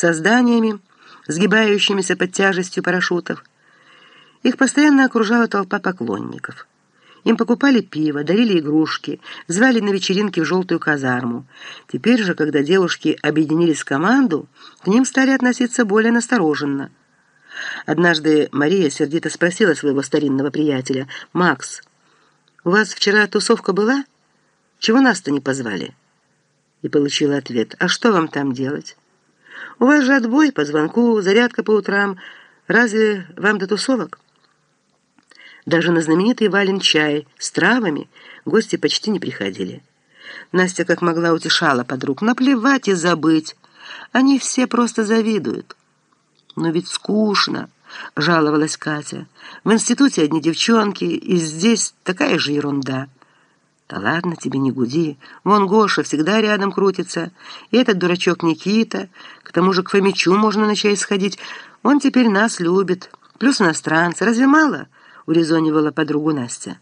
со зданиями, сгибающимися под тяжестью парашютов. Их постоянно окружала толпа поклонников. Им покупали пиво, дарили игрушки, звали на вечеринки в желтую казарму. Теперь же, когда девушки объединились в команду, к ним стали относиться более настороженно. Однажды Мария сердито спросила своего старинного приятеля, «Макс, у вас вчера тусовка была? Чего нас-то не позвали?» И получила ответ, «А что вам там делать? У вас же отбой по звонку, зарядка по утрам. Разве вам до тусовок?» Даже на знаменитый Вален чай с травами гости почти не приходили. Настя как могла утешала подруг. Наплевать и забыть. Они все просто завидуют. Но ведь скучно, жаловалась Катя. В институте одни девчонки, и здесь такая же ерунда. Да ладно тебе, не гуди. Вон Гоша всегда рядом крутится. И этот дурачок Никита. К тому же к Фомичу можно на чай сходить. Он теперь нас любит. Плюс иностранцы. Разве мало?» урезонивала подругу Настя.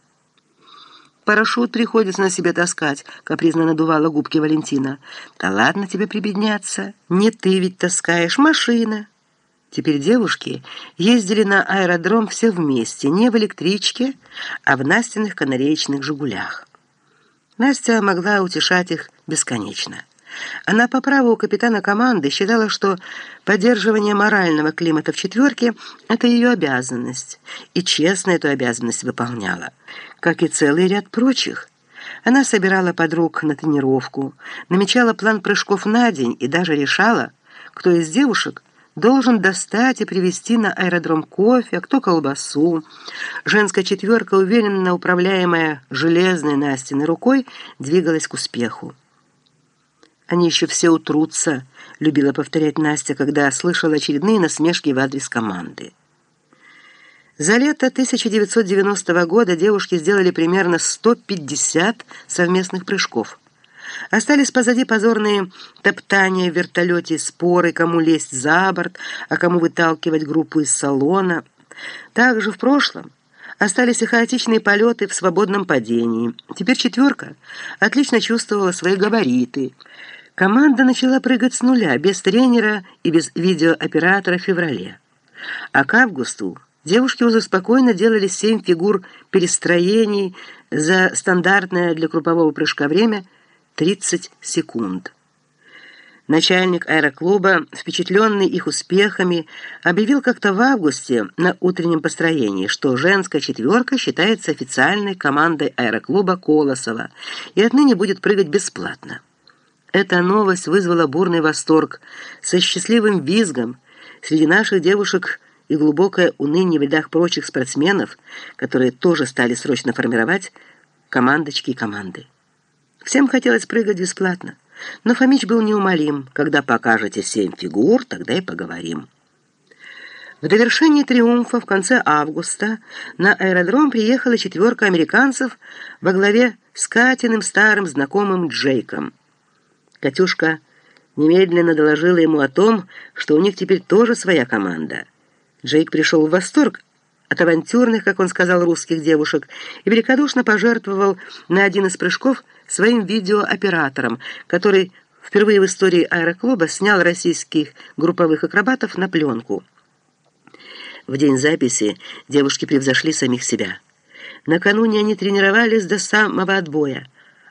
«Парашют приходится на себе таскать», — капризно надувала губки Валентина. «Да ладно тебе прибедняться. Не ты ведь таскаешь, машина». Теперь девушки ездили на аэродром все вместе, не в электричке, а в Настиных канареечных «Жигулях». Настя могла утешать их бесконечно. Она по праву капитана команды считала, что поддерживание морального климата в четверке – это ее обязанность, и честно эту обязанность выполняла, как и целый ряд прочих. Она собирала подруг на тренировку, намечала план прыжков на день и даже решала, кто из девушек должен достать и привезти на аэродром кофе, а кто колбасу. Женская четверка, уверенно управляемая железной Настиной рукой, двигалась к успеху. «Они еще все утрутся», — любила повторять Настя, когда слышала очередные насмешки в адрес команды. За лето 1990 года девушки сделали примерно 150 совместных прыжков. Остались позади позорные топтания в вертолете, споры, кому лезть за борт, а кому выталкивать группу из салона. Также в прошлом остались и хаотичные полеты в свободном падении. Теперь четверка отлично чувствовала свои габариты — Команда начала прыгать с нуля, без тренера и без видеооператора в феврале. А к августу девушки уже спокойно делали семь фигур перестроений за стандартное для группового прыжка время 30 секунд. Начальник аэроклуба, впечатленный их успехами, объявил как-то в августе на утреннем построении, что женская четверка считается официальной командой аэроклуба Колосова и отныне будет прыгать бесплатно. Эта новость вызвала бурный восторг. Со счастливым визгом среди наших девушек и глубокое уныние в рядах прочих спортсменов, которые тоже стали срочно формировать командочки и команды. Всем хотелось прыгать бесплатно, но Фомич был неумолим. Когда покажете семь фигур, тогда и поговорим. В довершении триумфа в конце августа на аэродром приехала четверка американцев во главе с Катиным старым знакомым Джейком. Катюшка немедленно доложила ему о том, что у них теперь тоже своя команда. Джейк пришел в восторг от авантюрных, как он сказал, русских девушек и великодушно пожертвовал на один из прыжков своим видеооператором, который впервые в истории аэроклуба снял российских групповых акробатов на пленку. В день записи девушки превзошли самих себя. Накануне они тренировались до самого отбоя,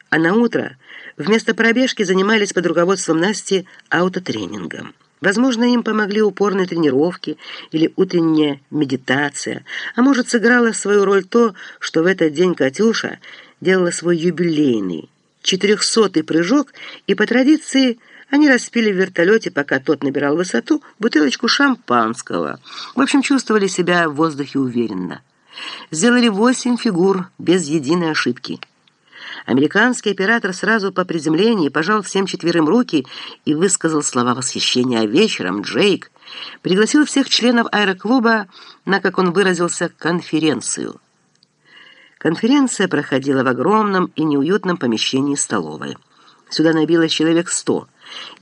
а на утро вместо пробежки занимались под руководством Насти аутотренингом. Возможно, им помогли упорные тренировки или утренняя медитация, а может, сыграло свою роль то, что в этот день Катюша делала свой юбилейный, четырехсотый прыжок, и по традиции они распили в вертолете, пока тот набирал высоту, бутылочку шампанского. В общем, чувствовали себя в воздухе уверенно. Сделали восемь фигур без единой ошибки. Американский оператор сразу по приземлении пожал всем четверым руки и высказал слова восхищения. А вечером Джейк пригласил всех членов аэроклуба на, как он выразился, конференцию. Конференция проходила в огромном и неуютном помещении столовой. Сюда набилось человек сто.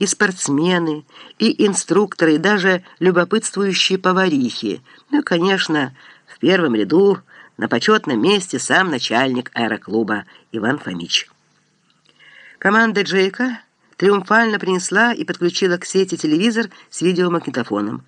И спортсмены, и инструкторы, и даже любопытствующие поварихи. Ну, конечно, в первом ряду на почетном месте сам начальник аэроклуба Иван Фомич. Команда Джейка триумфально принесла и подключила к сети телевизор с видеомагнитофоном.